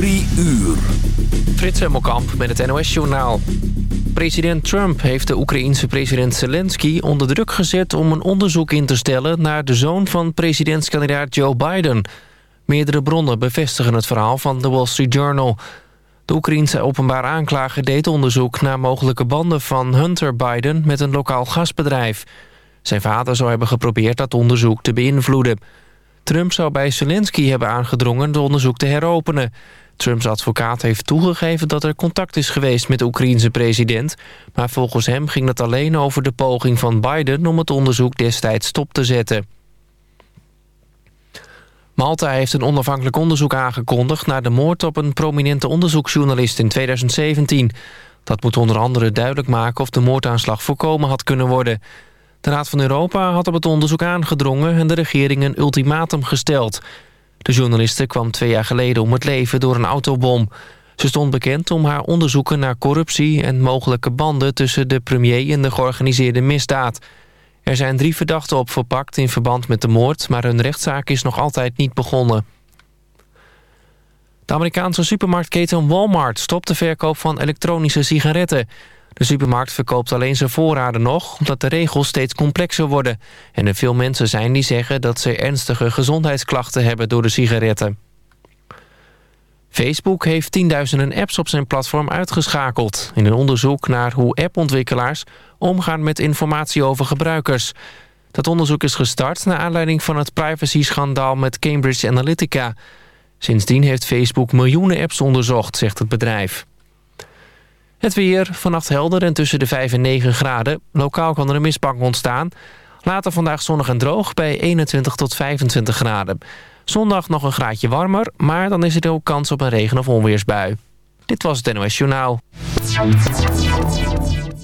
Drie uur. Frits Hemmelkamp met het NOS-journaal. President Trump heeft de Oekraïense president Zelensky onder druk gezet... om een onderzoek in te stellen naar de zoon van presidentskandidaat Joe Biden. Meerdere bronnen bevestigen het verhaal van The Wall Street Journal. De Oekraïense openbaar aanklager deed onderzoek naar mogelijke banden van Hunter Biden... met een lokaal gasbedrijf. Zijn vader zou hebben geprobeerd dat onderzoek te beïnvloeden. Trump zou bij Zelensky hebben aangedrongen het onderzoek te heropenen... Trumps advocaat heeft toegegeven dat er contact is geweest met de Oekraïense president. Maar volgens hem ging het alleen over de poging van Biden om het onderzoek destijds stop te zetten. Malta heeft een onafhankelijk onderzoek aangekondigd... naar de moord op een prominente onderzoeksjournalist in 2017. Dat moet onder andere duidelijk maken of de moordaanslag voorkomen had kunnen worden. De Raad van Europa had op het onderzoek aangedrongen... en de regering een ultimatum gesteld... De journaliste kwam twee jaar geleden om het leven door een autobom. Ze stond bekend om haar onderzoeken naar corruptie... en mogelijke banden tussen de premier en de georganiseerde misdaad. Er zijn drie verdachten op verpakt in verband met de moord... maar hun rechtszaak is nog altijd niet begonnen. De Amerikaanse supermarktketen Walmart stopt de verkoop van elektronische sigaretten. De supermarkt verkoopt alleen zijn voorraden nog... omdat de regels steeds complexer worden. En er veel mensen zijn die zeggen dat ze ernstige gezondheidsklachten hebben door de sigaretten. Facebook heeft tienduizenden apps op zijn platform uitgeschakeld... in een onderzoek naar hoe appontwikkelaars omgaan met informatie over gebruikers. Dat onderzoek is gestart naar aanleiding van het privacy-schandaal met Cambridge Analytica. Sindsdien heeft Facebook miljoenen apps onderzocht, zegt het bedrijf. Het weer, vannacht helder en tussen de 5 en 9 graden. Lokaal kan er een mistbank ontstaan. Later vandaag zonnig en droog bij 21 tot 25 graden. Zondag nog een graadje warmer, maar dan is er ook kans op een regen- of onweersbui. Dit was het NOS Journaal.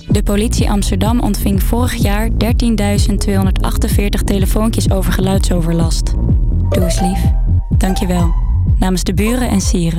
De politie Amsterdam ontving vorig jaar 13.248 telefoontjes over geluidsoverlast. Doe eens lief. Dank je wel. Namens de buren en sieren.